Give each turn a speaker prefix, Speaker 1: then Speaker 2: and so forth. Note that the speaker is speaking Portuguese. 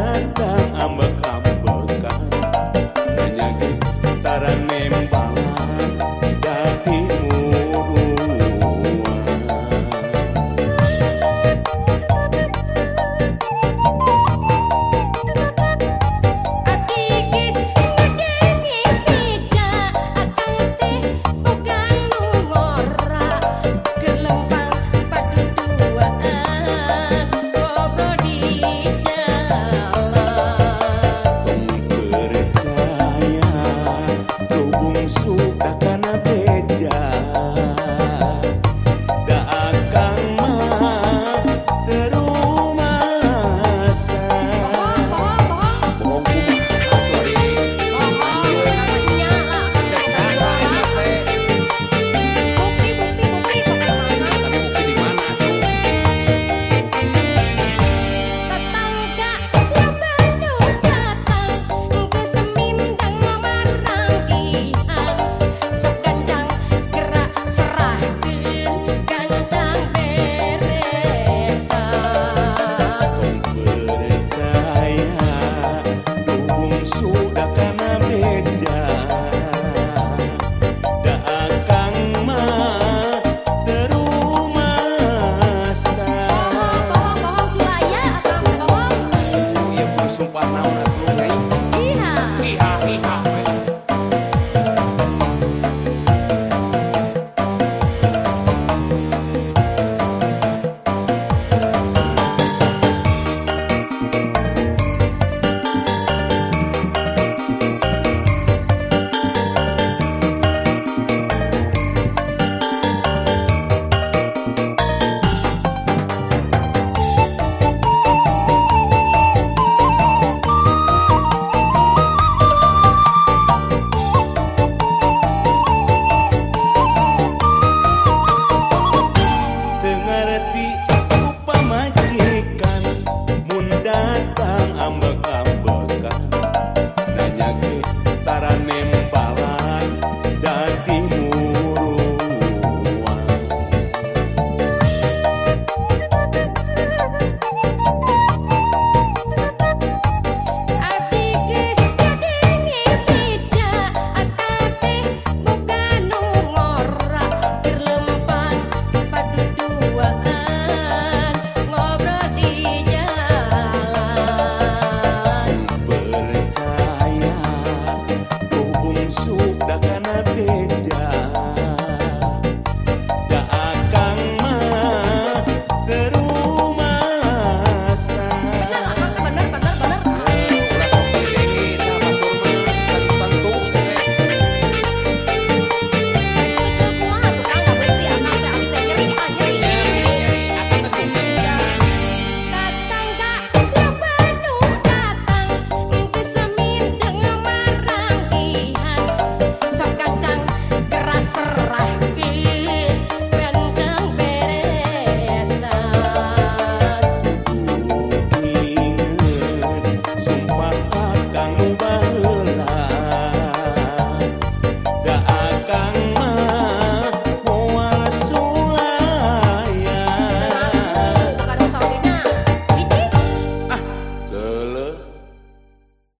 Speaker 1: nada. com suca o Cupamante